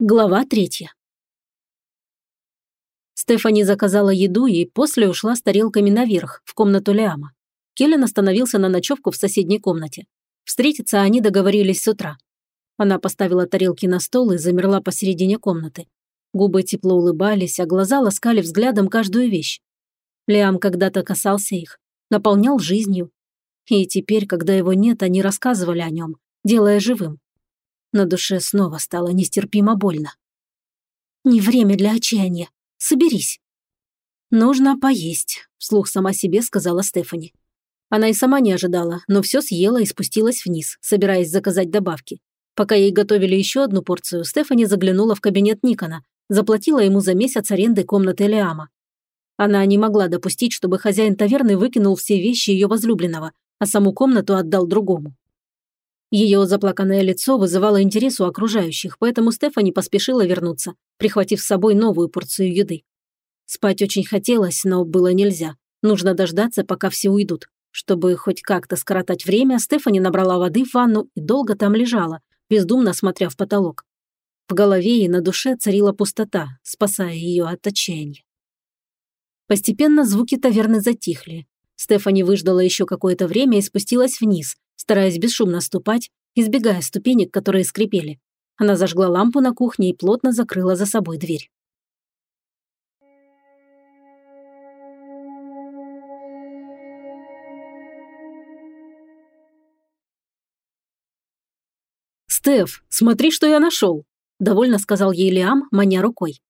Глава третья. Стефани заказала еду и после ушла с тарелками наверх, в комнату Лиама. Келлен остановился на ночевку в соседней комнате. Встретиться они договорились с утра. Она поставила тарелки на стол и замерла посередине комнаты. Губы тепло улыбались, а глаза ласкали взглядом каждую вещь. Лиам когда-то касался их, наполнял жизнью. И теперь, когда его нет, они рассказывали о нем, делая живым. На душе снова стало нестерпимо больно. «Не время для отчаяния. Соберись». «Нужно поесть», – вслух сама себе сказала Стефани. Она и сама не ожидала, но все съела и спустилась вниз, собираясь заказать добавки. Пока ей готовили еще одну порцию, Стефани заглянула в кабинет Никона, заплатила ему за месяц аренды комнаты Лиама. Она не могла допустить, чтобы хозяин таверны выкинул все вещи ее возлюбленного, а саму комнату отдал другому. Ее заплаканное лицо вызывало интерес у окружающих, поэтому Стефани поспешила вернуться, прихватив с собой новую порцию еды. Спать очень хотелось, но было нельзя. Нужно дождаться, пока все уйдут. Чтобы хоть как-то скоротать время, Стефани набрала воды в ванну и долго там лежала, бездумно смотря в потолок. В голове и на душе царила пустота, спасая ее от отчаяния. Постепенно звуки таверны затихли. Стефани выждала еще какое-то время и спустилась вниз, стараясь бесшумно ступать, избегая ступенек, которые скрипели. Она зажгла лампу на кухне и плотно закрыла за собой дверь. «Стеф, смотри, что я нашел!» – довольно сказал ей Лиам, маня рукой.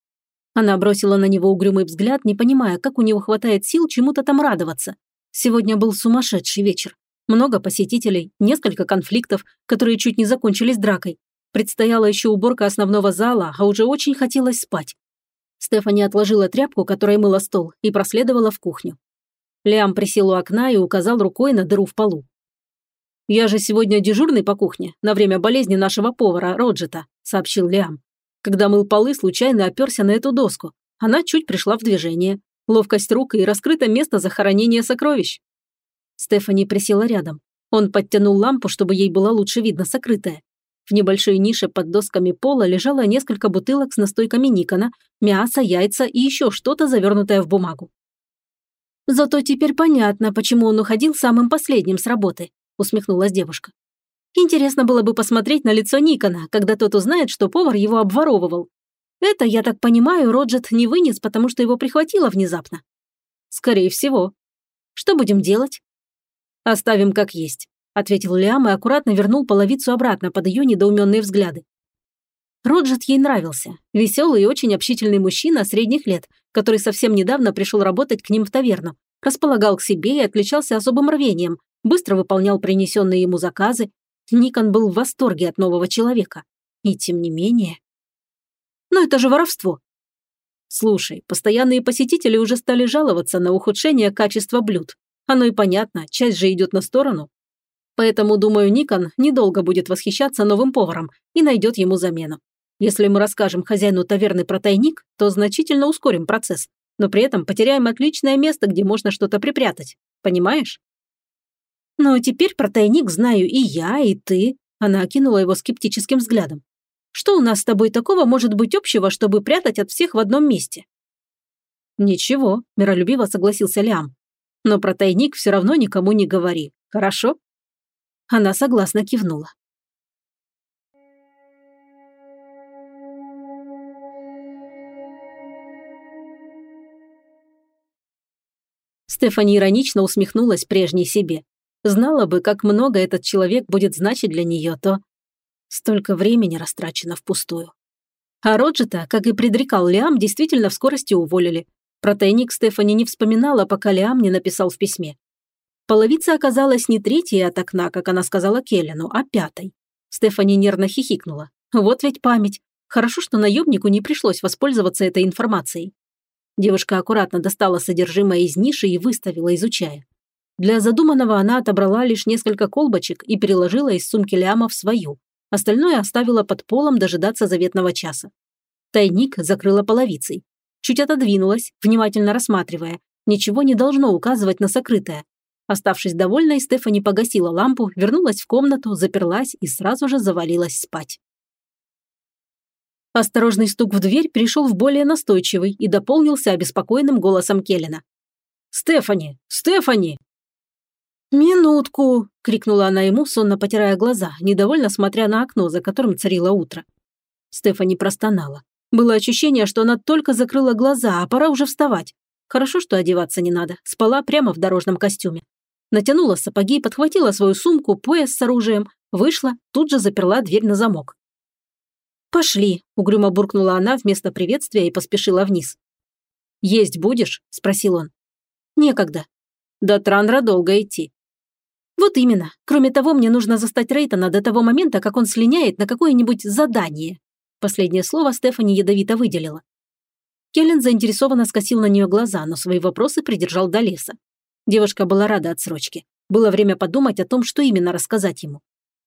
Она бросила на него угрюмый взгляд, не понимая, как у него хватает сил чему-то там радоваться. Сегодня был сумасшедший вечер. Много посетителей, несколько конфликтов, которые чуть не закончились дракой. Предстояла еще уборка основного зала, а уже очень хотелось спать. Стефани отложила тряпку, которой мыла стол, и проследовала в кухню. Лиам присел у окна и указал рукой на дыру в полу. «Я же сегодня дежурный по кухне, на время болезни нашего повара, Роджета», – сообщил Лиам. Когда мыл полы, случайно оперся на эту доску. Она чуть пришла в движение. Ловкость рук и раскрыто место захоронения сокровищ. Стефани присела рядом. Он подтянул лампу, чтобы ей было лучше видно сокрытое. В небольшой нише под досками пола лежало несколько бутылок с настойками Никона, мясо, яйца и еще что-то, завернутое в бумагу. «Зато теперь понятно, почему он уходил самым последним с работы», усмехнулась девушка. «Интересно было бы посмотреть на лицо Никона, когда тот узнает, что повар его обворовывал. Это, я так понимаю, Роджет не вынес, потому что его прихватило внезапно». «Скорее всего. Что будем делать?» «Оставим как есть», – ответил Лиам и аккуратно вернул половицу обратно под ее недоуменные взгляды. Роджет ей нравился. Веселый и очень общительный мужчина средних лет, который совсем недавно пришел работать к ним в таверну. Располагал к себе и отличался особым рвением, быстро выполнял принесенные ему заказы. Никон был в восторге от нового человека. И тем не менее... «Но это же воровство!» «Слушай, постоянные посетители уже стали жаловаться на ухудшение качества блюд. Оно и понятно, часть же идет на сторону. Поэтому, думаю, Никон недолго будет восхищаться новым поваром и найдет ему замену. Если мы расскажем хозяину таверны про тайник, то значительно ускорим процесс, но при этом потеряем отличное место, где можно что-то припрятать. Понимаешь? Ну, теперь про тайник знаю и я, и ты. Она окинула его скептическим взглядом. Что у нас с тобой такого может быть общего, чтобы прятать от всех в одном месте? Ничего, миролюбиво согласился Лям но про тайник все равно никому не говори, хорошо?» Она согласно кивнула. Стефани иронично усмехнулась прежней себе. Знала бы, как много этот человек будет значить для нее, то... Столько времени растрачено впустую. А Роджета, как и предрекал Лиам, действительно в скорости уволили. Про тайник Стефани не вспоминала, пока Лиам не написал в письме. Половица оказалась не третьей от окна, как она сказала Келлену, а пятой. Стефани нервно хихикнула. Вот ведь память. Хорошо, что наемнику не пришлось воспользоваться этой информацией. Девушка аккуратно достала содержимое из ниши и выставила, изучая. Для задуманного она отобрала лишь несколько колбочек и переложила из сумки Ляма в свою. Остальное оставила под полом дожидаться заветного часа. Тайник закрыла половицей. Чуть отодвинулась, внимательно рассматривая. Ничего не должно указывать на сокрытое. Оставшись довольной, Стефани погасила лампу, вернулась в комнату, заперлась и сразу же завалилась спать. Осторожный стук в дверь перешел в более настойчивый и дополнился обеспокоенным голосом Келлина. «Стефани! Стефани!» «Минутку!» – крикнула она ему, сонно потирая глаза, недовольно смотря на окно, за которым царило утро. Стефани простонала. Было ощущение, что она только закрыла глаза, а пора уже вставать. Хорошо, что одеваться не надо. Спала прямо в дорожном костюме. Натянула сапоги, подхватила свою сумку, пояс с оружием, вышла, тут же заперла дверь на замок. «Пошли», – угрюмо буркнула она вместо приветствия и поспешила вниз. «Есть будешь?» – спросил он. «Некогда». «До Транра долго идти». «Вот именно. Кроме того, мне нужно застать Рейтона до того момента, как он слиняет на какое-нибудь задание». Последнее слово Стефани ядовито выделила. Келлен заинтересованно скосил на нее глаза, но свои вопросы придержал до леса. Девушка была рада отсрочке. Было время подумать о том, что именно рассказать ему.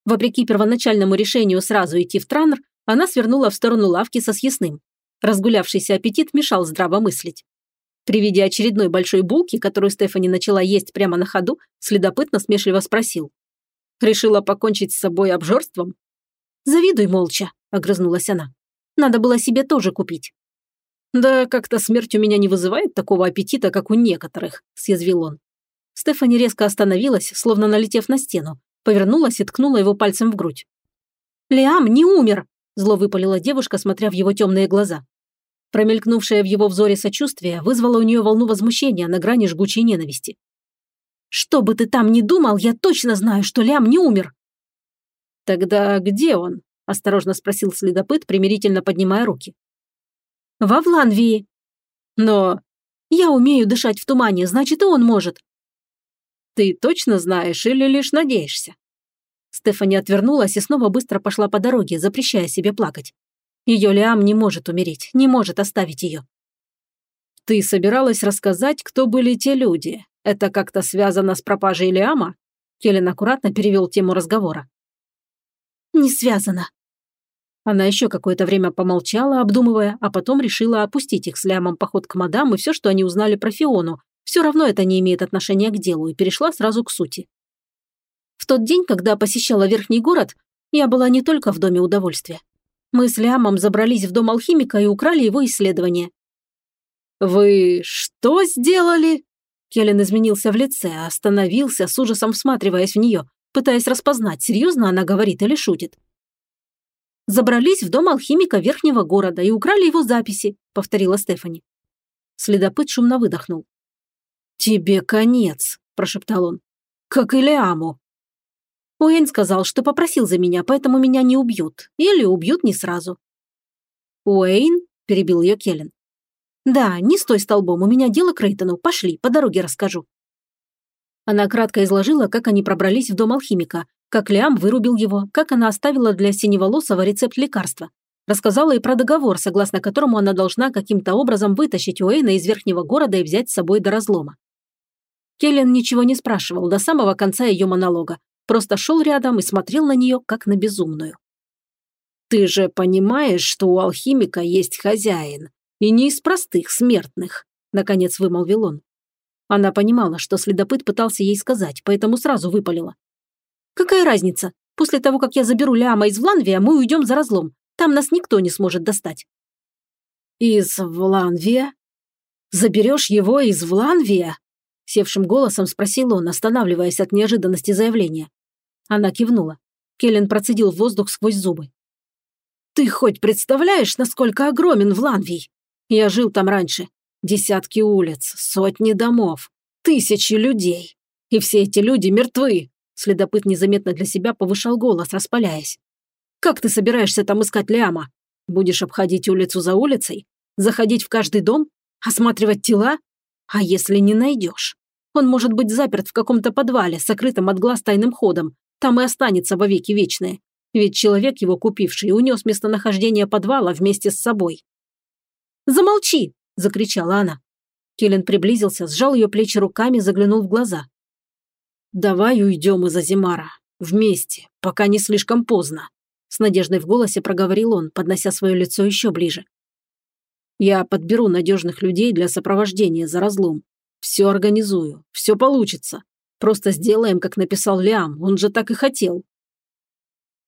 Вопреки первоначальному решению сразу идти в Транр, она свернула в сторону лавки со съестным. Разгулявшийся аппетит мешал здраво мыслить. При виде очередной большой булки, которую Стефани начала есть прямо на ходу, следопыт насмешливо спросил. «Решила покончить с собой обжорством?» «Завидуй молча», – огрызнулась она. «Надо было себе тоже купить». «Да как-то смерть у меня не вызывает такого аппетита, как у некоторых», – съязвил он. Стефани резко остановилась, словно налетев на стену, повернулась и ткнула его пальцем в грудь. «Лиам не умер!» – зло выпалила девушка, смотря в его темные глаза. Промелькнувшее в его взоре сочувствие вызвало у нее волну возмущения на грани жгучей ненависти. «Что бы ты там ни думал, я точно знаю, что Лям не умер!» «Тогда где он?» – осторожно спросил следопыт, примирительно поднимая руки. «Во Вланвии». «Но...» «Я умею дышать в тумане, значит, и он может». «Ты точно знаешь или лишь надеешься?» Стефани отвернулась и снова быстро пошла по дороге, запрещая себе плакать. Ее Лиам не может умереть, не может оставить ее. «Ты собиралась рассказать, кто были те люди? Это как-то связано с пропажей Лиама?» Келлен аккуратно перевел тему разговора. «Не связано». Она еще какое-то время помолчала, обдумывая, а потом решила опустить их с Лиамом поход к мадам и все, что они узнали про Фиону. Все равно это не имеет отношения к делу, и перешла сразу к сути. В тот день, когда посещала Верхний город, я была не только в Доме удовольствия. Мы с Лямом забрались в дом алхимика и украли его исследование. «Вы что сделали?» Келлен изменился в лице, остановился, с ужасом всматриваясь в нее, пытаясь распознать, серьезно она говорит или шутит. «Забрались в дом алхимика верхнего города и украли его записи», — повторила Стефани. Следопыт шумно выдохнул. «Тебе конец», – прошептал он. «Как и Лиаму». Уэйн сказал, что попросил за меня, поэтому меня не убьют. Или убьют не сразу. «Уэйн?» – перебил ее Келлен. «Да, не стой столбом, у меня дело к Рейтону. Пошли, по дороге расскажу». Она кратко изложила, как они пробрались в дом алхимика, как Лиам вырубил его, как она оставила для синеволосого рецепт лекарства. Рассказала и про договор, согласно которому она должна каким-то образом вытащить Уэйна из верхнего города и взять с собой до разлома. Келлен ничего не спрашивал до самого конца ее монолога, просто шел рядом и смотрел на нее, как на безумную. «Ты же понимаешь, что у алхимика есть хозяин, и не из простых смертных», – наконец вымолвил он. Она понимала, что следопыт пытался ей сказать, поэтому сразу выпалила. «Какая разница? После того, как я заберу Ляма из Вланвия, мы уйдем за разлом. Там нас никто не сможет достать». «Из Вланвия? Заберешь его из Вланвия?» Севшим голосом спросил он, останавливаясь от неожиданности заявления. Она кивнула. Келлен процедил воздух сквозь зубы. «Ты хоть представляешь, насколько огромен Вланвий? Я жил там раньше. Десятки улиц, сотни домов, тысячи людей. И все эти люди мертвы!» Следопыт незаметно для себя повышал голос, распаляясь. «Как ты собираешься там искать Ляма? Будешь обходить улицу за улицей? Заходить в каждый дом? Осматривать тела? А если не найдешь? Он может быть заперт в каком-то подвале, сокрытом от глаз тайным ходом. Там и останется во веки вечные. Ведь человек, его купивший, унес местонахождение подвала вместе с собой. «Замолчи!» – закричала она. Келлен приблизился, сжал ее плечи руками, заглянул в глаза. «Давай уйдем из Азимара. Вместе, пока не слишком поздно», – с надеждой в голосе проговорил он, поднося свое лицо еще ближе. «Я подберу надежных людей для сопровождения за разлом. Все организую, все получится. Просто сделаем, как написал Лиам, он же так и хотел».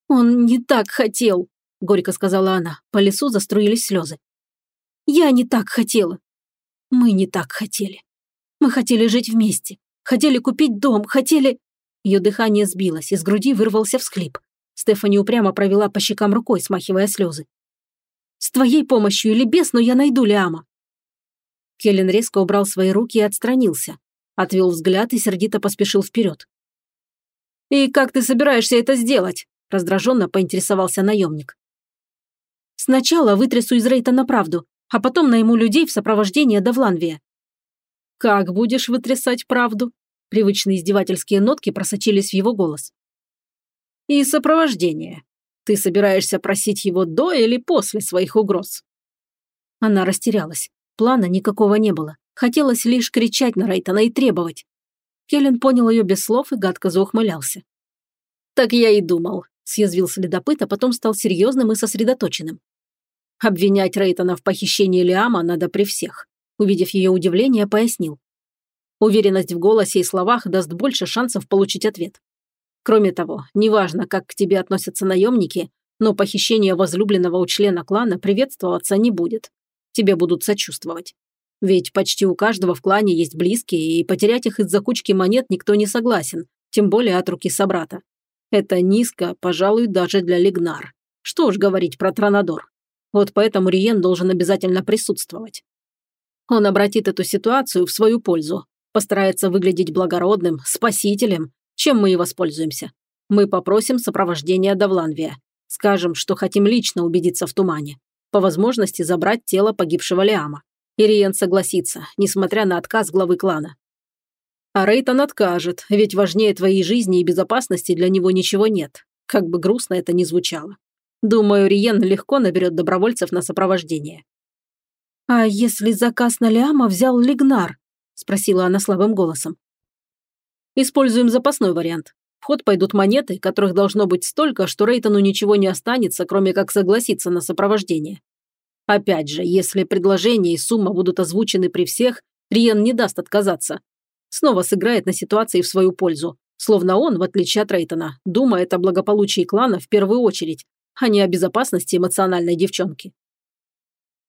«Он не так хотел», – горько сказала она. По лесу заструились слезы. «Я не так хотела. Мы не так хотели. Мы хотели жить вместе. Хотели купить дом. Хотели...» Ее дыхание сбилось, из груди вырвался всхлип. Стефани упрямо провела по щекам рукой, смахивая слезы. «С твоей помощью или без, но я найду Лиама». Келлен резко убрал свои руки и отстранился. Отвел взгляд и сердито поспешил вперед. «И как ты собираешься это сделать?» раздраженно поинтересовался наемник. «Сначала вытрясу из Рейтона правду, а потом найму людей в сопровождение до Вланвия». «Как будешь вытрясать правду?» Привычные издевательские нотки просочились в его голос. «И сопровождение. Ты собираешься просить его до или после своих угроз?» Она растерялась. Плана никакого не было. Хотелось лишь кричать на Рейтона и требовать. Келлен понял ее без слов и гадко заухмылялся. «Так я и думал», – съязвил следопыт, а потом стал серьезным и сосредоточенным. «Обвинять Рейтона в похищении Лиама надо при всех», – увидев ее удивление, пояснил. Уверенность в голосе и словах даст больше шансов получить ответ. Кроме того, неважно, как к тебе относятся наемники, но похищение возлюбленного у члена клана приветствоваться не будет. Тебе будут сочувствовать. Ведь почти у каждого в клане есть близкие, и потерять их из-за кучки монет никто не согласен, тем более от руки собрата. Это низко, пожалуй, даже для Лигнар. Что уж говорить про Тронадор. Вот поэтому Риен должен обязательно присутствовать. Он обратит эту ситуацию в свою пользу, постарается выглядеть благородным, спасителем, чем мы и воспользуемся. Мы попросим сопровождения до Вланвия. Скажем, что хотим лично убедиться в тумане. По возможности забрать тело погибшего Лиама. Ириен согласится, несмотря на отказ главы клана. А Рейтон откажет, ведь важнее твоей жизни и безопасности для него ничего нет. Как бы грустно это ни звучало. Думаю, Риен легко наберет добровольцев на сопровождение. «А если заказ на Лиама взял Лигнар?» – спросила она слабым голосом. «Используем запасной вариант. В ход пойдут монеты, которых должно быть столько, что Рейтону ничего не останется, кроме как согласиться на сопровождение. Опять же, если предложение и сумма будут озвучены при всех, Риен не даст отказаться. Снова сыграет на ситуации в свою пользу, словно он, в отличие от Рейтона, думает о благополучии клана в первую очередь, а не о безопасности эмоциональной девчонки.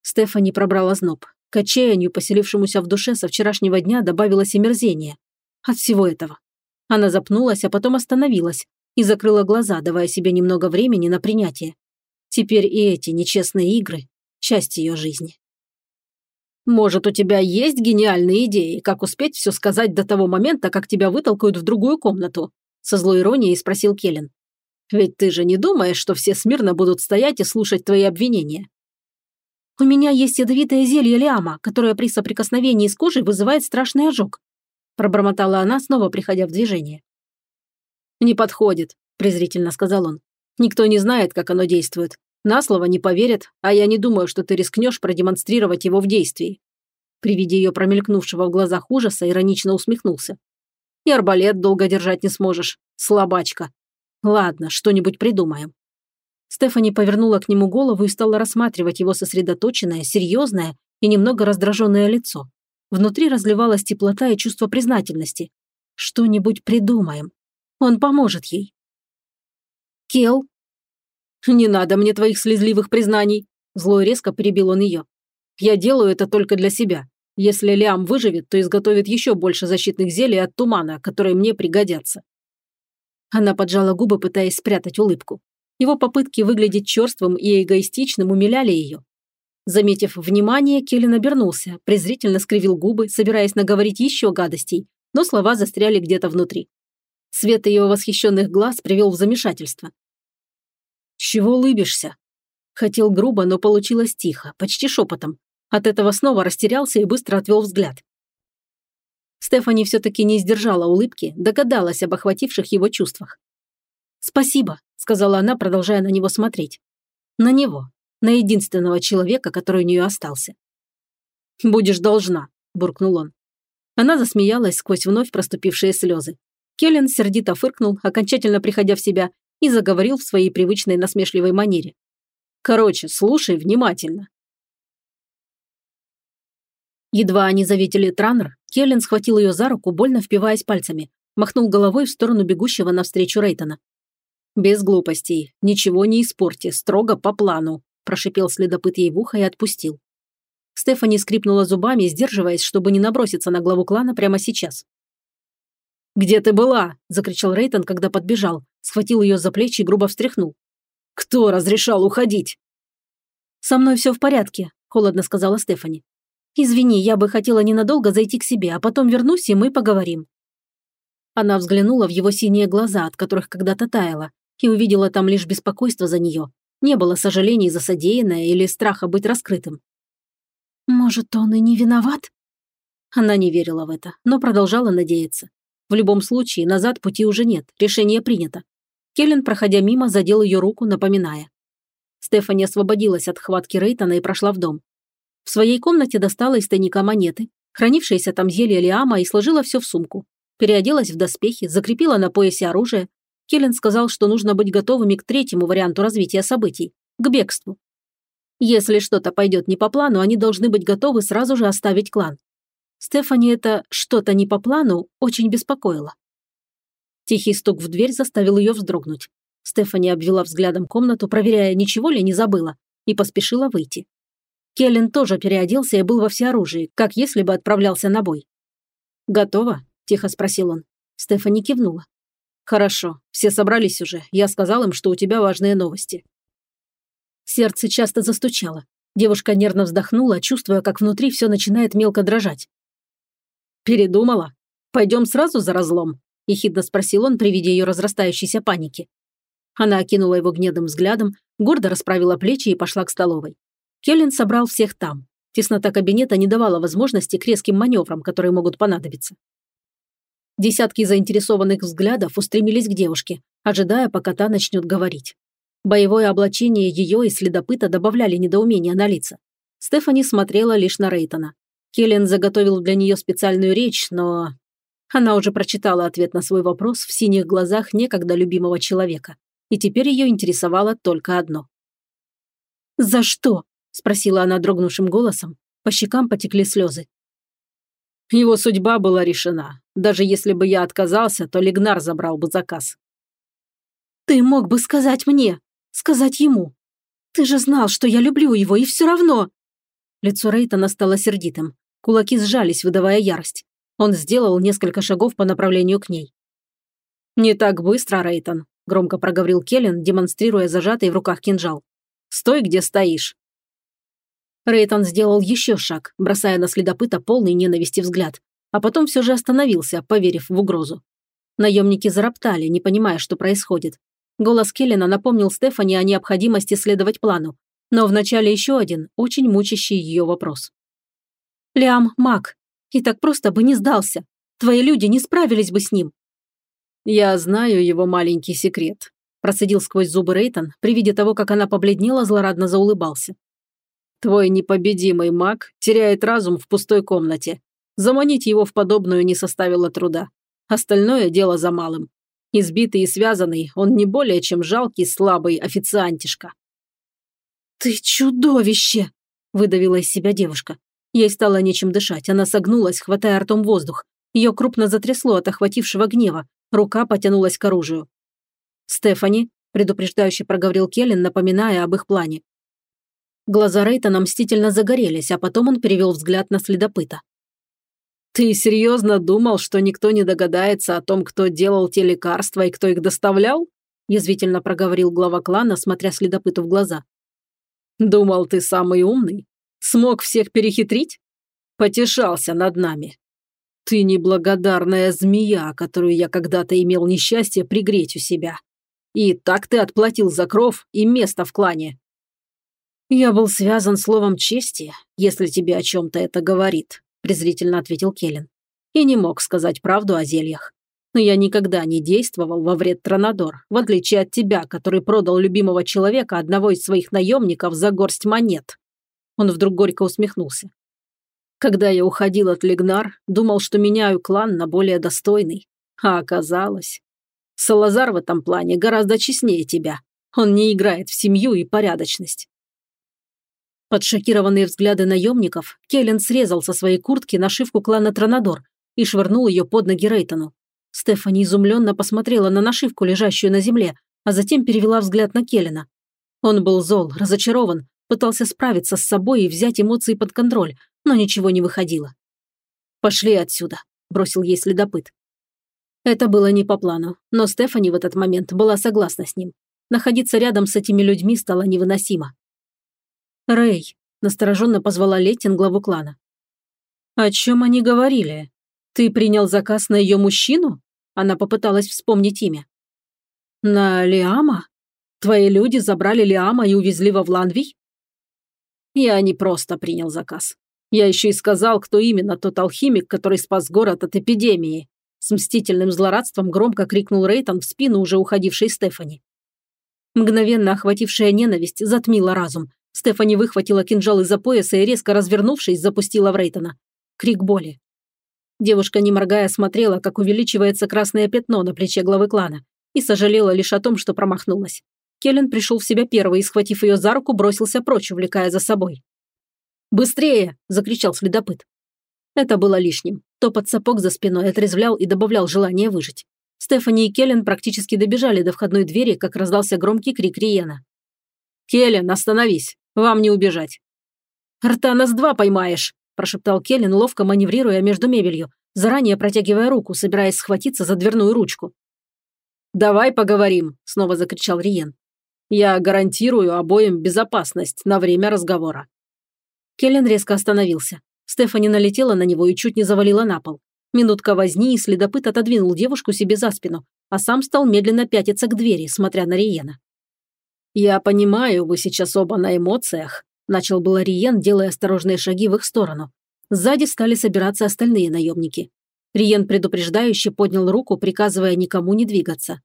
Стефани пробрала зноб. К отчаянию, поселившемуся в душе со вчерашнего дня, добавилось омерзение. От всего этого. Она запнулась, а потом остановилась и закрыла глаза, давая себе немного времени на принятие. Теперь и эти нечестные игры часть ее жизни. Может, у тебя есть гениальные идеи, как успеть все сказать до того момента, как тебя вытолкают в другую комнату?» Со злой иронией спросил Келлен. «Ведь ты же не думаешь, что все смирно будут стоять и слушать твои обвинения?» «У меня есть ядовитое зелье Лиама, которое при соприкосновении с кожей вызывает страшный ожог», пробормотала она, снова приходя в движение. «Не подходит», презрительно сказал он. «Никто не знает, как оно действует. На слово не поверят, а я не думаю, что ты рискнешь продемонстрировать его в действии». При виде ее промелькнувшего в глазах ужаса иронично усмехнулся. «И арбалет долго держать не сможешь, слабачка. Ладно, что-нибудь придумаем». Стефани повернула к нему голову и стала рассматривать его сосредоточенное, серьезное и немного раздраженное лицо. Внутри разливалась теплота и чувство признательности. «Что-нибудь придумаем. Он поможет ей». «Кел», «Не надо мне твоих слезливых признаний», – зло и резко перебил он ее. «Я делаю это только для себя. Если Лиам выживет, то изготовит еще больше защитных зелий от тумана, которые мне пригодятся». Она поджала губы, пытаясь спрятать улыбку. Его попытки выглядеть черствым и эгоистичным умиляли ее. Заметив внимание, Келлен обернулся, презрительно скривил губы, собираясь наговорить еще гадостей, но слова застряли где-то внутри. Свет ее восхищенных глаз привел в замешательство. «Чего улыбишься?» Хотел грубо, но получилось тихо, почти шепотом. От этого снова растерялся и быстро отвел взгляд. Стефани все-таки не сдержала улыбки, догадалась об охвативших его чувствах. «Спасибо», – сказала она, продолжая на него смотреть. На него, на единственного человека, который у нее остался. «Будешь должна», – буркнул он. Она засмеялась сквозь вновь проступившие слезы. Келлен сердито фыркнул, окончательно приходя в себя, и заговорил в своей привычной насмешливой манере. «Короче, слушай внимательно». Едва они заветили Транер, Келлен схватил ее за руку, больно впиваясь пальцами, махнул головой в сторону бегущего навстречу Рейтона. «Без глупостей. Ничего не испорти. Строго по плану», – прошипел следопыт ей в ухо и отпустил. Стефани скрипнула зубами, сдерживаясь, чтобы не наброситься на главу клана прямо сейчас. «Где ты была?» – закричал Рейтон, когда подбежал, схватил ее за плечи и грубо встряхнул. «Кто разрешал уходить?» «Со мной все в порядке», – холодно сказала Стефани. «Извини, я бы хотела ненадолго зайти к себе, а потом вернусь, и мы поговорим». Она взглянула в его синие глаза, от которых когда-то таяла, и увидела там лишь беспокойство за нее. Не было сожалений за содеянное или страха быть раскрытым. «Может, он и не виноват?» Она не верила в это, но продолжала надеяться. В любом случае, назад пути уже нет, решение принято. Келлен, проходя мимо, задел ее руку, напоминая. Стефани освободилась от хватки Рейтона и прошла в дом. В своей комнате достала из тайника монеты, хранившиеся там зелье Лиама, и сложила все в сумку. Переоделась в доспехи, закрепила на поясе оружие. Келлен сказал, что нужно быть готовыми к третьему варианту развития событий – к бегству. Если что-то пойдет не по плану, они должны быть готовы сразу же оставить клан. Стефани это «что-то не по плану» очень беспокоило. Тихий стук в дверь заставил ее вздрогнуть. Стефани обвела взглядом комнату, проверяя, ничего ли не забыла, и поспешила выйти. Келлен тоже переоделся и был во всеоружии, как если бы отправлялся на бой. «Готово?» – тихо спросил он. Стефани кивнула. «Хорошо, все собрались уже. Я сказал им, что у тебя важные новости». Сердце часто застучало. Девушка нервно вздохнула, чувствуя, как внутри все начинает мелко дрожать. «Передумала? Пойдем сразу за разлом?» – ехидно спросил он при виде ее разрастающейся паники. Она окинула его гневным взглядом, гордо расправила плечи и пошла к столовой. Келлен собрал всех там. Теснота кабинета не давала возможности к резким маневрам, которые могут понадобиться. Десятки заинтересованных взглядов устремились к девушке, ожидая, пока та начнет говорить. Боевое облачение ее и следопыта добавляли недоумения на лица. Стефани смотрела лишь на Рейтона. Келлен заготовил для нее специальную речь, но... Она уже прочитала ответ на свой вопрос в синих глазах некогда любимого человека, и теперь ее интересовало только одно. «За что?» – спросила она дрогнувшим голосом. По щекам потекли слезы. Его судьба была решена. Даже если бы я отказался, то Лигнар забрал бы заказ. «Ты мог бы сказать мне, сказать ему. Ты же знал, что я люблю его, и все равно...» Лицо Рейтона стало сердитым. Кулаки сжались, выдавая ярость. Он сделал несколько шагов по направлению к ней. «Не так быстро, Рейтон», – громко проговорил Келлен, демонстрируя зажатый в руках кинжал. «Стой, где стоишь». Рейтон сделал еще шаг, бросая на следопыта полный ненависти взгляд, а потом все же остановился, поверив в угрозу. Наемники зароптали, не понимая, что происходит. Голос Келлена напомнил Стефани о необходимости следовать плану, но вначале еще один, очень мучащий ее вопрос. Лиам – маг. И так просто бы не сдался. Твои люди не справились бы с ним. Я знаю его маленький секрет. Процедил сквозь зубы Рейтон, при виде того, как она побледнела, злорадно заулыбался. Твой непобедимый маг теряет разум в пустой комнате. Заманить его в подобную не составило труда. Остальное дело за малым. Избитый и связанный, он не более чем жалкий, слабый официантишка. «Ты чудовище!» – выдавила из себя девушка. Ей стало нечем дышать, она согнулась, хватая ртом воздух. Ее крупно затрясло от охватившего гнева, рука потянулась к оружию. «Стефани», – предупреждающе проговорил Келлен, напоминая об их плане. Глаза Рейтона мстительно загорелись, а потом он перевел взгляд на следопыта. «Ты серьезно думал, что никто не догадается о том, кто делал те лекарства и кто их доставлял?» язвительно проговорил глава клана, смотря следопыту в глаза. «Думал, ты самый умный? Смог всех перехитрить? Потешался над нами. Ты неблагодарная змея, которую я когда-то имел несчастье пригреть у себя. И так ты отплатил за кров и место в клане. Я был связан словом чести, если тебе о чем-то это говорит, презрительно ответил Келлен. И не мог сказать правду о зельях. Но я никогда не действовал во вред Тронадор, в отличие от тебя, который продал любимого человека одного из своих наемников за горсть монет. Он вдруг горько усмехнулся. Когда я уходил от Лигнар, думал, что меняю клан на более достойный. А оказалось... Салазар в этом плане гораздо честнее тебя. Он не играет в семью и порядочность. Под шокированные взгляды наемников Келлен срезал со своей куртки нашивку клана Тронадор и швырнул ее под ноги Рейтону. Стефани изумленно посмотрела на нашивку, лежащую на земле, а затем перевела взгляд на Келлина. Он был зол, разочарован, пытался справиться с собой и взять эмоции под контроль, но ничего не выходило. «Пошли отсюда», – бросил ей следопыт. Это было не по плану, но Стефани в этот момент была согласна с ним. Находиться рядом с этими людьми стало невыносимо. «Рэй», – настороженно позвала Леттин главу клана. «О чем они говорили? Ты принял заказ на ее мужчину?» Она попыталась вспомнить имя. «На Лиама? Твои люди забрали Лиама и увезли во Вланвий?» «Я не просто принял заказ. Я еще и сказал, кто именно тот алхимик, который спас город от эпидемии», с мстительным злорадством громко крикнул Рейтон в спину уже уходившей Стефани. Мгновенно охватившая ненависть затмила разум. Стефани выхватила кинжал из-за пояса и, резко развернувшись, запустила в Рейтона. Крик боли. Девушка, не моргая, смотрела, как увеличивается красное пятно на плече главы клана, и сожалела лишь о том, что промахнулась. Келлен пришел в себя первый и, схватив ее за руку, бросился прочь, увлекая за собой. «Быстрее!» – закричал следопыт. Это было лишним. Топот сапог за спиной отрезвлял и добавлял желание выжить. Стефани и Келлен практически добежали до входной двери, как раздался громкий крик Риена. «Келлен, остановись! Вам не убежать!» «Рта нас два поймаешь!» – прошептал Келлен, ловко маневрируя между мебелью, заранее протягивая руку, собираясь схватиться за дверную ручку. «Давай поговорим!» – снова закричал Риен. «Я гарантирую обоим безопасность на время разговора». Келлен резко остановился. Стефани налетела на него и чуть не завалила на пол. Минутка возни, и следопыт отодвинул девушку себе за спину, а сам стал медленно пятиться к двери, смотря на Риена. «Я понимаю, вы сейчас оба на эмоциях», – начал было Риен, делая осторожные шаги в их сторону. Сзади стали собираться остальные наемники. Риен предупреждающе поднял руку, приказывая никому не двигаться.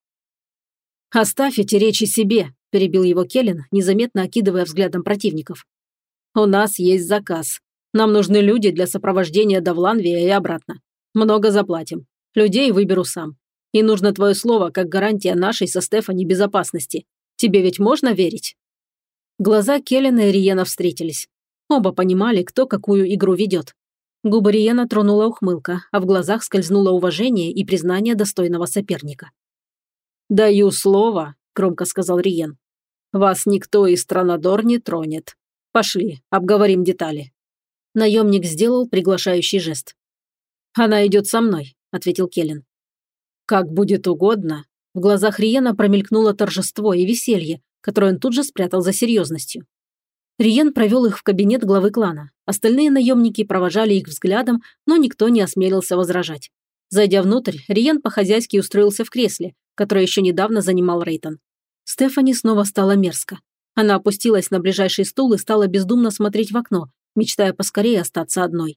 «Оставь эти речи себе», – перебил его Келлен, незаметно окидывая взглядом противников. «У нас есть заказ. Нам нужны люди для сопровождения до Вланвия и обратно. Много заплатим. Людей выберу сам. И нужно твое слово как гарантия нашей со Стефани безопасности. Тебе ведь можно верить?» Глаза Келлена и Риена встретились. Оба понимали, кто какую игру ведет. Губы Риена тронула ухмылка, а в глазах скользнуло уважение и признание достойного соперника. «Даю слово», – громко сказал Риен. «Вас никто из Странадор не тронет. Пошли, обговорим детали». Наемник сделал приглашающий жест. «Она идет со мной», – ответил Келлен. «Как будет угодно». В глазах Риена промелькнуло торжество и веселье, которое он тут же спрятал за серьезностью. Риен провел их в кабинет главы клана. Остальные наемники провожали их взглядом, но никто не осмелился возражать. Зайдя внутрь, Риен по-хозяйски устроился в кресле, которое еще недавно занимал Рейтон. Стефани снова стало мерзко. Она опустилась на ближайший стул и стала бездумно смотреть в окно, мечтая поскорее остаться одной.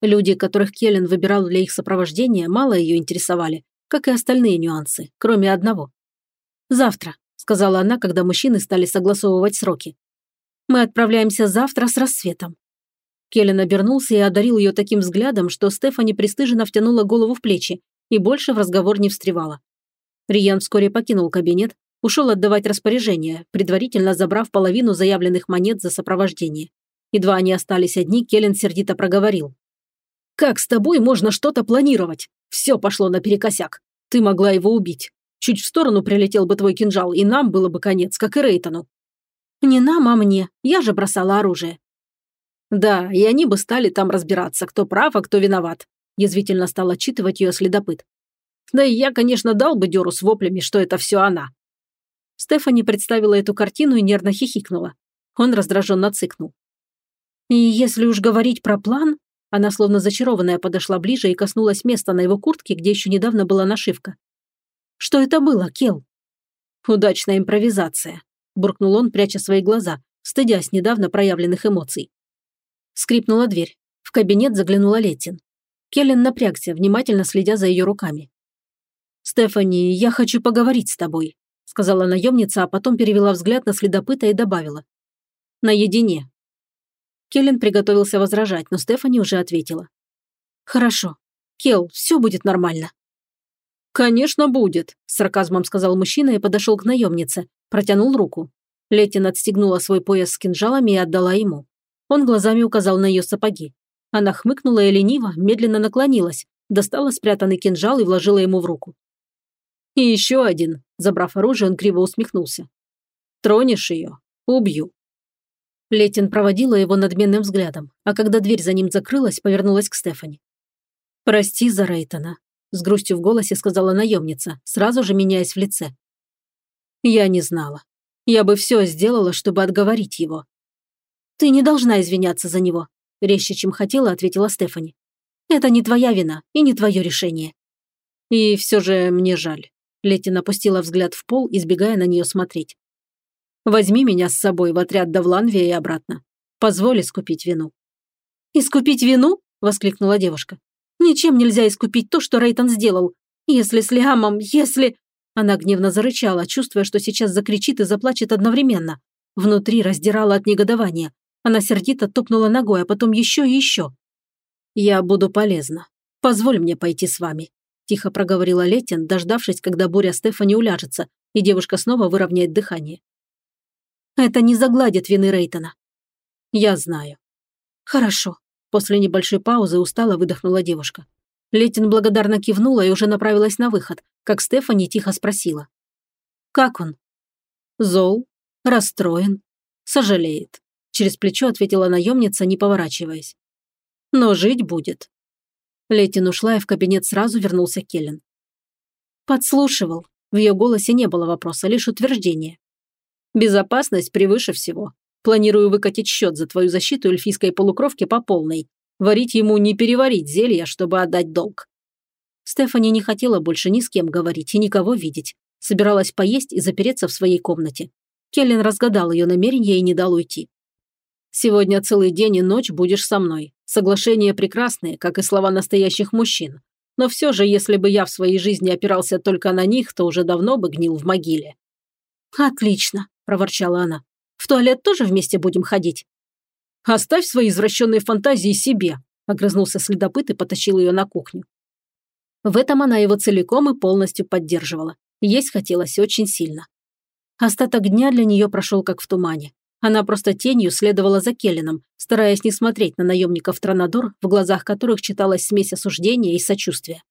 Люди, которых Келлен выбирал для их сопровождения, мало ее интересовали, как и остальные нюансы, кроме одного. «Завтра», – сказала она, когда мужчины стали согласовывать сроки. «Мы отправляемся завтра с рассветом». Келлен обернулся и одарил ее таким взглядом, что Стефани пристыженно втянула голову в плечи и больше в разговор не встревала. Риан вскоре покинул кабинет, ушел отдавать распоряжение, предварительно забрав половину заявленных монет за сопровождение. Едва они остались одни, Келлен сердито проговорил. «Как с тобой можно что-то планировать? Все пошло наперекосяк. Ты могла его убить. Чуть в сторону прилетел бы твой кинжал, и нам было бы конец, как и Рейтону». «Не нам, а мне. Я же бросала оружие». «Да, и они бы стали там разбираться, кто прав, а кто виноват», язвительно стал отчитывать ее следопыт. «Да и я, конечно, дал бы дёру с воплями, что это все она». Стефани представила эту картину и нервно хихикнула. Он раздраженно цыкнул. И если уж говорить про план, она словно зачарованная подошла ближе и коснулась места на его куртке, где еще недавно была нашивка. «Что это было, Кел?» «Удачная импровизация», – буркнул он, пряча свои глаза, стыдясь недавно проявленных эмоций. Скрипнула дверь. В кабинет заглянула Леттин. Келлен напрягся, внимательно следя за ее руками. «Стефани, я хочу поговорить с тобой», – сказала наемница, а потом перевела взгляд на следопыта и добавила. «Наедине, Келлен приготовился возражать, но Стефани уже ответила. «Хорошо. Келл, все будет нормально». «Конечно будет», – с сарказмом сказал мужчина и подошел к наемнице, протянул руку. Летин отстегнула свой пояс с кинжалами и отдала ему. Он глазами указал на ее сапоги. Она хмыкнула и лениво, медленно наклонилась, достала спрятанный кинжал и вложила ему в руку. И еще один. Забрав оружие, он криво усмехнулся. Тронешь ее – убью. Летин проводила его надменным взглядом, а когда дверь за ним закрылась, повернулась к Стефани. «Прости за Рейтона», – с грустью в голосе сказала наемница, сразу же меняясь в лице. «Я не знала. Я бы все сделала, чтобы отговорить его». «Ты не должна извиняться за него», – резче, чем хотела, ответила Стефани. «Это не твоя вина и не твое решение». «И все же мне жаль». Летин опустила взгляд в пол, избегая на нее смотреть. Возьми меня с собой в отряд до Вланвия и обратно. Позволь искупить вину». «Искупить вину?» – воскликнула девушка. «Ничем нельзя искупить то, что Рейтон сделал. Если с Лиамом, если...» Она гневно зарычала, чувствуя, что сейчас закричит и заплачет одновременно. Внутри раздирала от негодования. Она сердито топнула ногой, а потом еще и еще. «Я буду полезна. Позволь мне пойти с вами», – тихо проговорила Летин, дождавшись, когда буря Стефани уляжется, и девушка снова выровняет дыхание. Это не загладит вины Рейтона. Я знаю. Хорошо. После небольшой паузы устало выдохнула девушка. Летин благодарно кивнула и уже направилась на выход, как Стефани тихо спросила. «Как он?» «Зол, расстроен, сожалеет», – через плечо ответила наемница, не поворачиваясь. «Но жить будет». Летин ушла и в кабинет сразу вернулся Келлен. Подслушивал. В ее голосе не было вопроса, лишь утверждение. Безопасность превыше всего. Планирую выкатить счет за твою защиту эльфийской полукровки по полной. Варить ему не переварить зелья, чтобы отдать долг. Стефани не хотела больше ни с кем говорить и никого видеть. Собиралась поесть и запереться в своей комнате. Келлен разгадал ее намерение и не дал уйти. «Сегодня целый день и ночь будешь со мной. Соглашения прекрасные, как и слова настоящих мужчин. Но все же, если бы я в своей жизни опирался только на них, то уже давно бы гнил в могиле». «Отлично. – проворчала она. «В туалет тоже вместе будем ходить?» «Оставь свои извращенные фантазии себе», – огрызнулся следопыт и потащил ее на кухню. В этом она его целиком и полностью поддерживала. Есть хотелось очень сильно. Остаток дня для нее прошел как в тумане. Она просто тенью следовала за Келлином, стараясь не смотреть на наемников Тронадор, в глазах которых читалась смесь осуждения и сочувствия.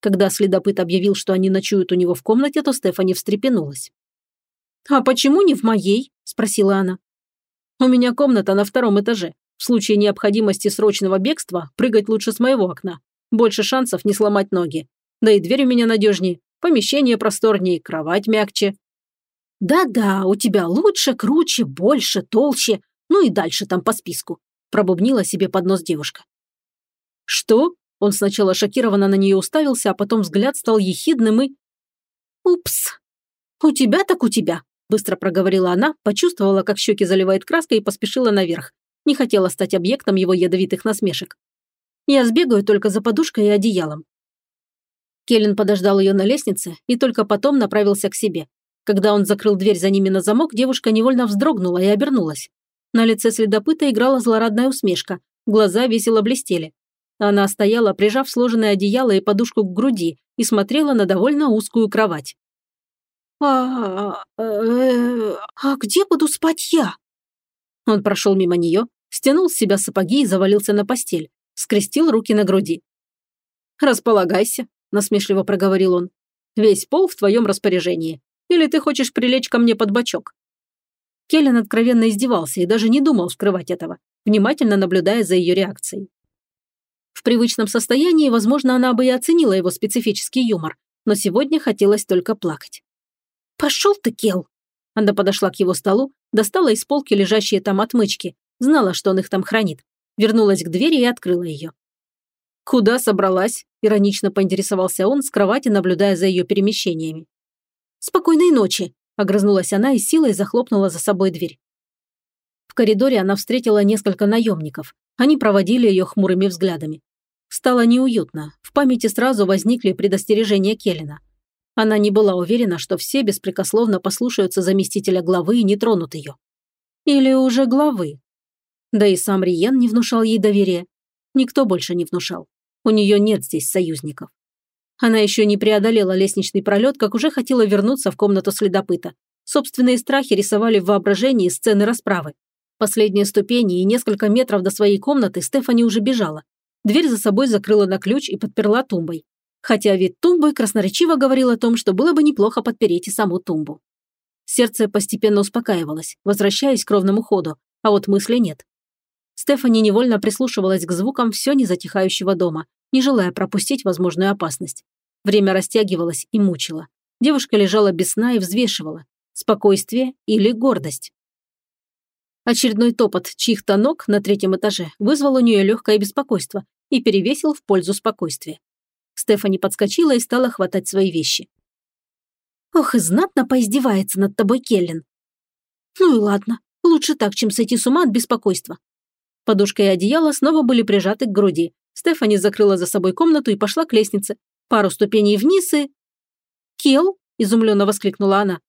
Когда следопыт объявил, что они ночуют у него в комнате, то Стефани встрепенулась. «А почему не в моей?» – спросила она. «У меня комната на втором этаже. В случае необходимости срочного бегства прыгать лучше с моего окна. Больше шансов не сломать ноги. Да и дверь у меня надежнее, помещение просторнее, кровать мягче». «Да-да, у тебя лучше, круче, больше, толще, ну и дальше там по списку», – пробубнила себе под нос девушка. «Что?» Он сначала шокированно на нее уставился, а потом взгляд стал ехидным и... «Упс! У тебя так у тебя!» Быстро проговорила она, почувствовала, как щеки заливает краска и поспешила наверх. Не хотела стать объектом его ядовитых насмешек. Я сбегаю только за подушкой и одеялом. Келлен подождал ее на лестнице и только потом направился к себе. Когда он закрыл дверь за ними на замок, девушка невольно вздрогнула и обернулась. На лице следопыта играла злорадная усмешка, глаза весело блестели. Она стояла, прижав сложенное одеяло и подушку к груди, и смотрела на довольно узкую кровать. «А, э, а где буду спать я?» Он прошел мимо нее, стянул с себя сапоги и завалился на постель, скрестил руки на груди. «Располагайся», – насмешливо проговорил он. «Весь пол в твоем распоряжении. Или ты хочешь прилечь ко мне под бочок?» Келлен откровенно издевался и даже не думал скрывать этого, внимательно наблюдая за ее реакцией. В привычном состоянии, возможно, она бы и оценила его специфический юмор, но сегодня хотелось только плакать. «Пошел ты, Кел!» Она подошла к его столу, достала из полки лежащие там отмычки, знала, что он их там хранит, вернулась к двери и открыла ее. «Куда собралась?» – иронично поинтересовался он, с кровати наблюдая за ее перемещениями. «Спокойной ночи!» – огрызнулась она и силой захлопнула за собой дверь. В коридоре она встретила несколько наемников. Они проводили ее хмурыми взглядами. Стало неуютно. В памяти сразу возникли предостережения Келлина. Она не была уверена, что все беспрекословно послушаются заместителя главы и не тронут ее. Или уже главы. Да и сам Риен не внушал ей доверия. Никто больше не внушал. У нее нет здесь союзников. Она еще не преодолела лестничный пролет, как уже хотела вернуться в комнату следопыта. Собственные страхи рисовали в воображении сцены расправы. Последние ступени и несколько метров до своей комнаты Стефани уже бежала. Дверь за собой закрыла на ключ и подперла тумбой. Хотя вид тумбы красноречиво говорил о том, что было бы неплохо подпереть и саму тумбу. Сердце постепенно успокаивалось, возвращаясь к ровному ходу, а вот мысли нет. Стефани невольно прислушивалась к звукам все незатихающего дома, не желая пропустить возможную опасность. Время растягивалось и мучило. Девушка лежала без сна и взвешивала. Спокойствие или гордость? Очередной топот чьих-то ног на третьем этаже вызвал у нее легкое беспокойство и перевесил в пользу спокойствия. Стефани подскочила и стала хватать свои вещи. «Ох, и знатно поиздевается над тобой Келлен». «Ну и ладно, лучше так, чем сойти с ума от беспокойства». Подушка и одеяло снова были прижаты к груди. Стефани закрыла за собой комнату и пошла к лестнице. Пару ступеней вниз и... «Кел?» – изумленно воскликнула она.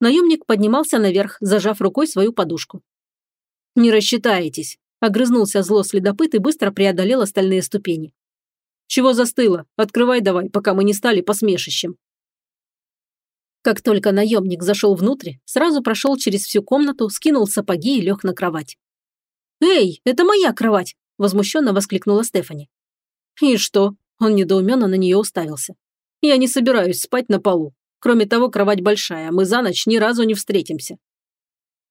Наемник поднимался наверх, зажав рукой свою подушку. «Не рассчитаетесь», – огрызнулся зло следопыт и быстро преодолел остальные ступени. «Чего застыло? Открывай давай, пока мы не стали посмешищем». Как только наемник зашел внутрь, сразу прошел через всю комнату, скинул сапоги и лег на кровать. «Эй, это моя кровать!» – возмущенно воскликнула Стефани. «И что?» – он недоуменно на нее уставился. «Я не собираюсь спать на полу. Кроме того, кровать большая, мы за ночь ни разу не встретимся».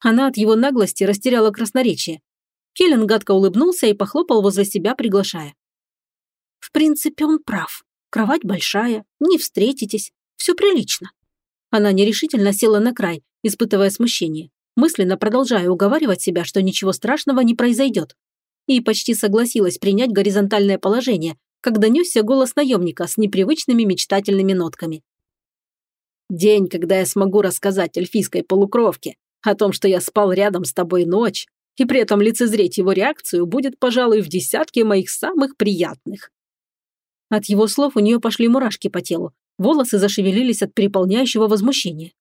Она от его наглости растеряла красноречие. Келлен гадко улыбнулся и похлопал возле себя, приглашая. «В принципе, он прав. Кровать большая, не встретитесь. Все прилично». Она нерешительно села на край, испытывая смущение, мысленно продолжая уговаривать себя, что ничего страшного не произойдет. И почти согласилась принять горизонтальное положение, когда несся голос наемника с непривычными мечтательными нотками. «День, когда я смогу рассказать эльфийской полукровке о том, что я спал рядом с тобой ночь, и при этом лицезреть его реакцию будет, пожалуй, в десятке моих самых приятных». От его слов у нее пошли мурашки по телу, Волосы зашевелились от переполняющего возмущения.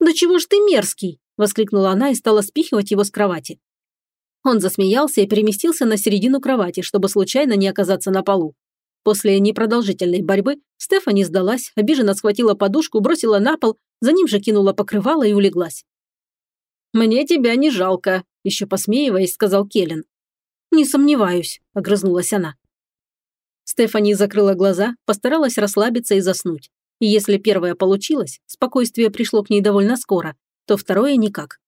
«Да чего ж ты мерзкий!» – воскликнула она и стала спихивать его с кровати. Он засмеялся и переместился на середину кровати, чтобы случайно не оказаться на полу. После непродолжительной борьбы Стефани сдалась, обиженно схватила подушку, бросила на пол, за ним же кинула покрывало и улеглась. «Мне тебя не жалко», – еще посмеиваясь, сказал Келлен. «Не сомневаюсь», – огрызнулась она. Стефани закрыла глаза, постаралась расслабиться и заснуть. И если первое получилось, спокойствие пришло к ней довольно скоро, то второе никак.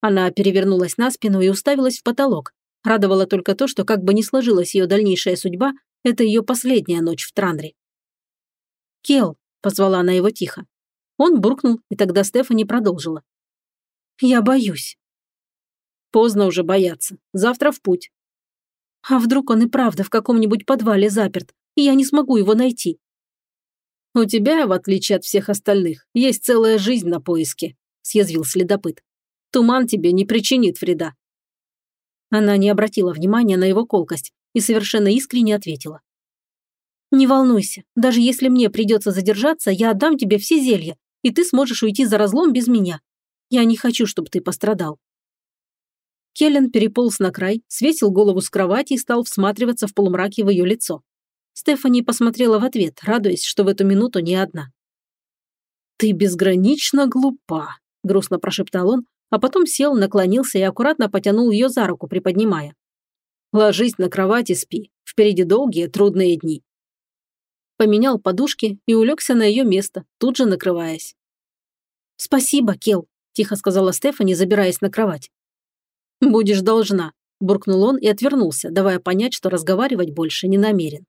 Она перевернулась на спину и уставилась в потолок. Радовало только то, что как бы ни сложилась ее дальнейшая судьба, это ее последняя ночь в Трандре. «Кел», – позвала она его тихо. Он буркнул, и тогда Стефани продолжила. «Я боюсь». «Поздно уже бояться. Завтра в путь. А вдруг он и правда в каком-нибудь подвале заперт, и я не смогу его найти? «У тебя, в отличие от всех остальных, есть целая жизнь на поиске», – съязвил следопыт. «Туман тебе не причинит вреда». Она не обратила внимания на его колкость и совершенно искренне ответила. «Не волнуйся, даже если мне придется задержаться, я отдам тебе все зелья, и ты сможешь уйти за разлом без меня. Я не хочу, чтобы ты пострадал. Келлен переполз на край, свесил голову с кровати и стал всматриваться в полумраке в ее лицо. Стефани посмотрела в ответ, радуясь, что в эту минуту не одна. «Ты безгранично глупа», – грустно прошептал он, а потом сел, наклонился и аккуратно потянул ее за руку, приподнимая. «Ложись на кровать и спи. Впереди долгие, трудные дни». Поменял подушки и улегся на ее место, тут же накрываясь. «Спасибо, Кел», – тихо сказала Стефани, забираясь на кровать. «Будешь должна», – буркнул он и отвернулся, давая понять, что разговаривать больше не намерен.